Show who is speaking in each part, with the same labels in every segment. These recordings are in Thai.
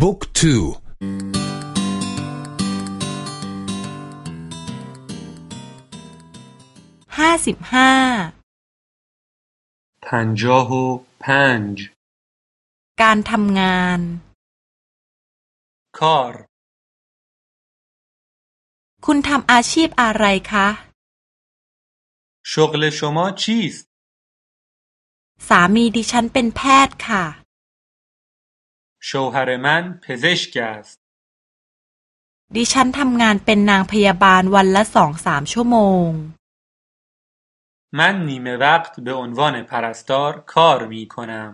Speaker 1: บุ๊กทู
Speaker 2: ห้าสิบห้า
Speaker 3: พันจาหูพันจ
Speaker 2: การทำงาน
Speaker 3: คอร์
Speaker 2: คุณทำอาชีพอะไรคะ
Speaker 3: ชกเลชมาชีส
Speaker 2: สามีดิฉันเป็นแพทย์ค่ะ
Speaker 3: شوهر من پزشک است
Speaker 2: ดิฉันทำงานเป็นนางพยาบาลวันละสองสามชั่วโมง
Speaker 3: من نیمه وقت به عنوان پرستار کار می کنم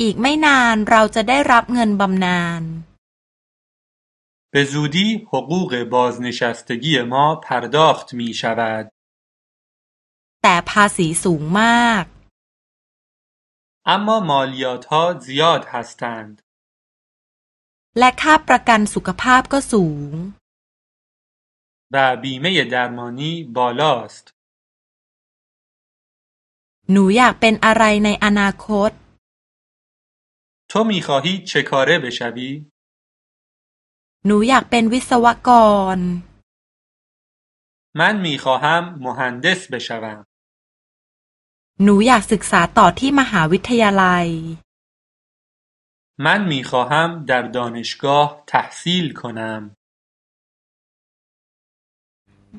Speaker 2: อีกไม่นานเราจะได้รับเงินบำนาญ
Speaker 3: به زودی حقوق بازنشستگی ما پرداخت می شود
Speaker 2: แต่ภาษีสูงมาก
Speaker 3: اما مالیات ها زیاد هستند
Speaker 2: และค่าประกันสุขภาพก็สูง
Speaker 3: و بیمه درمانی بالاست
Speaker 2: หนูอยากเป็นอะไรในอนาคต
Speaker 3: تو می خواهی چه کاره بشوی؟
Speaker 2: หนูอยากเป็นวิศวกร
Speaker 3: من می خواهم مهندس بشوم
Speaker 2: หนูอยากศึกษาต่อที่มหาวิทยาลัย
Speaker 3: من می خواهم در دانشگاه تحصیل کنم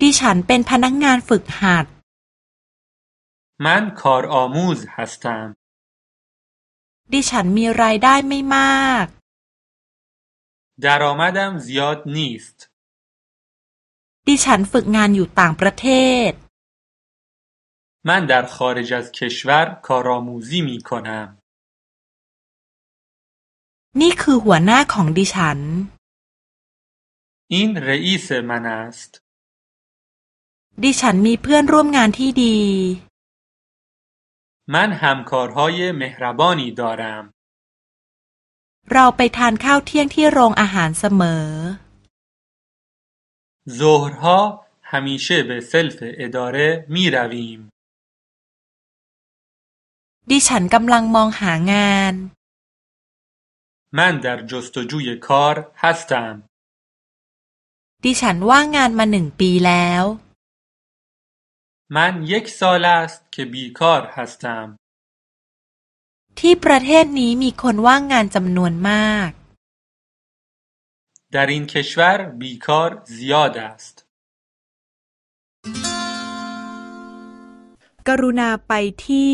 Speaker 2: ดิฉันเป็นพนักงานฝึกหัด
Speaker 3: من کارآموز هستم
Speaker 2: ดิฉันมีรายได้ไม่มาก
Speaker 3: درآمدم زیاد نیست
Speaker 2: ดิฉันฝึกงานอยู่ต่างประเทศ
Speaker 3: من در خارج از کشور کارآموزی می کنم
Speaker 2: นี่คือหัวหน้าของดิฉัน
Speaker 3: این رئیس من است
Speaker 2: ดิฉันมีเพื่อนร่วมงานที่ดี
Speaker 3: من همکارهای مهربانی دارم
Speaker 2: เราไปทานข้าวเที่ยงที่โรงอาหารเสมอ
Speaker 3: ظهرها همیشه به سلف اداره می رویم
Speaker 2: ดิฉันกำลังมองหางาน
Speaker 3: من در جستجوی کار هستم
Speaker 2: ดิฉันว่างงานมาหนึ่งปีแล้ว
Speaker 3: من یک سال است که بیکار هستم
Speaker 2: ที่ประเทศนี้มีคนว่างงานจำนวนมาก
Speaker 3: در این کشور بیکار زیاد است
Speaker 2: กรุณาไปที่